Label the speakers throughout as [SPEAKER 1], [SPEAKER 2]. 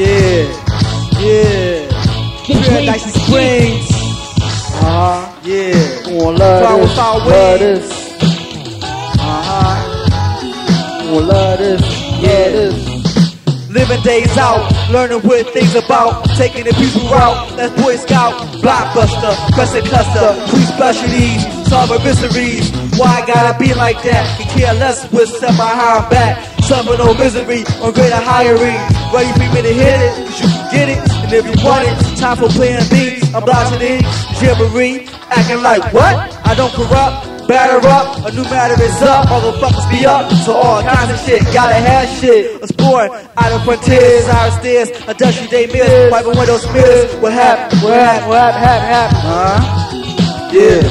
[SPEAKER 1] Yeah, yeah. Paradise and Springs. Uh huh. Yeah.
[SPEAKER 2] Gonna love this,
[SPEAKER 1] without
[SPEAKER 2] love
[SPEAKER 1] wings.
[SPEAKER 2] this,
[SPEAKER 1] Uh huh.
[SPEAKER 2] gonna love this, love
[SPEAKER 1] Yeah.
[SPEAKER 2] this.
[SPEAKER 1] Living days out, learning what things about, taking the people route. That's Boy Scout, Blockbuster, Crescent Cluster, three specialties, solving mysteries. Why I gotta be like that? Can care less what's set behind back. Suffer no misery on greater hiring. Ready for me to hit it, cause you can get it. And if you want it, time for playing beats. I'm blotching in, gibbery, acting like what? I don't corrupt. Batter up, a new matter is up, motherfuckers be up, so all kinds of shit, gotta have shit. Exploring out of frontiers, out stairs, a dusty day miss, wiping windows mirrors. What happened? What happened? What happened? Happened? Huh? Yeah.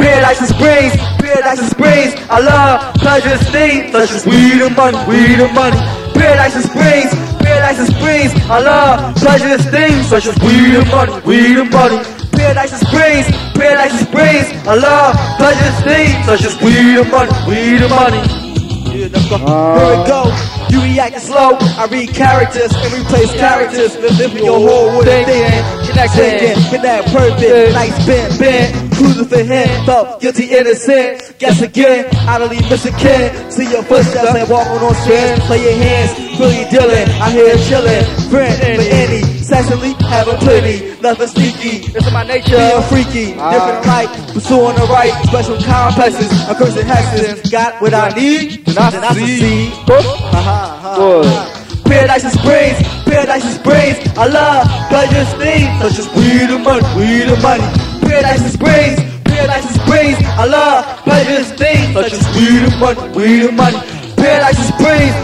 [SPEAKER 1] Paradise and Springs, Paradise and Springs. I love pleasure things such as weed and money, weed and money. Paradise and Springs, Paradise and Springs. I love pleasure things such as weed and money, weed and money. Paradise and Springs, Paradise and Springs. I love pleasure things such as weed and money, weed and money. Yeah, let's go. Here we go. You reacting slow. I read characters and replace characters. Living your whole world thinking. Connecting, connect perfect. Nice bent, bent. Cruising for him. Felt guilty, innocent. Guess again. Idly missing kin. See your footsteps and walking on sand. Play your hands. Really dealing. I hear chilling. Friend for any. Sexually having plenty. Nothing sneaky.
[SPEAKER 2] This is my nature.
[SPEAKER 1] Being freaky, different light, pursuing the right, special complexes, a cursing hexes. Got what I need, then I succeed. Ha ha ha.
[SPEAKER 2] Good.
[SPEAKER 1] ha. Paradise and Springs, Paradise and Springs. I love pleasures things such as weed and money, weed and money. Paradise and Springs, Paradise and Springs. I love pleasures things such as weed and money, weed and money. Paradise and Springs,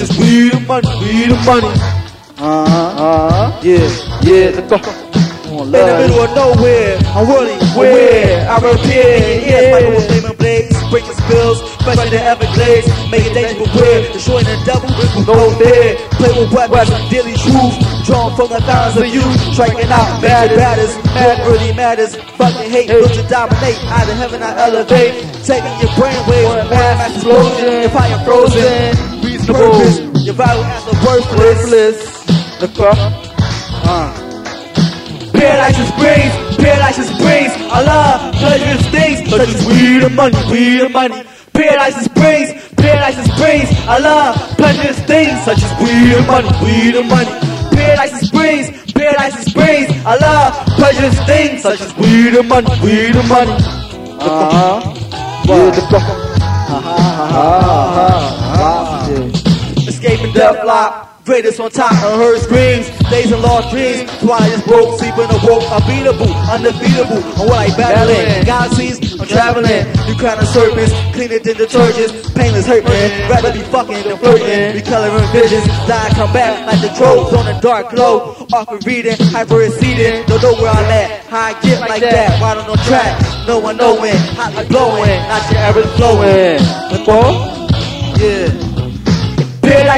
[SPEAKER 1] as weed and money, weed and money. Uh huh.
[SPEAKER 2] Uh-huh.
[SPEAKER 1] Yeah.
[SPEAKER 2] Yeah, let's go.
[SPEAKER 1] In the middle of nowhere, I'm really where? I repair, yes, like with flaming blades, breaking spills, especially the Everglades, making dangerous weird, destroying the devil, we go there. Play with weapons, daily truth, drawn from the thousands of you, striking out. Bad batters, what really matters, fucking hate, built to dominate, out of heaven I elevate, taking your brain waves, mass explosion, fire frozen,
[SPEAKER 2] Reasonable.
[SPEAKER 1] purpose, your value as a worthless.
[SPEAKER 2] Worthless. Let's go.
[SPEAKER 1] Paradise and Springs, Paradise and Springs. I love pleasures things such as weed and money, weed and money. Paradise and Springs, Paradise and Springs. I love pleasures things such as weed and money, weed and money. Paradise and Springs, Paradise and Springs. I love pleasures things such as weed and money, weed and money.
[SPEAKER 2] Uh-huh. Yeah, let's go. Uh-huh. Yeah.
[SPEAKER 1] Lock. Greatest on top of her screams, days and lost dreams. Twilight is broke, sleeping awoke, unbeatable, undefeatable. On what I battling, galaxies, I'm traveling. New kind of surface, cleaner than detergents. Painless hurt, man. Rather be fucking than flirting. Recoloring visions, die come back like the trolls on a dark glow. Awkward reading, hyper exceeding. Don't know where I'm at. How I get like that, riding on track. No one knowing, hotly blowing, not your average flowing. Yeah.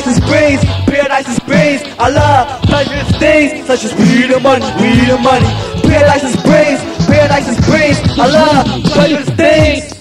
[SPEAKER 1] Paradise and Springs, Paradise and Springs. I love pleasures things such as weed and money, weed and money. Paradise and Springs, Paradise and Springs. I love pleasures things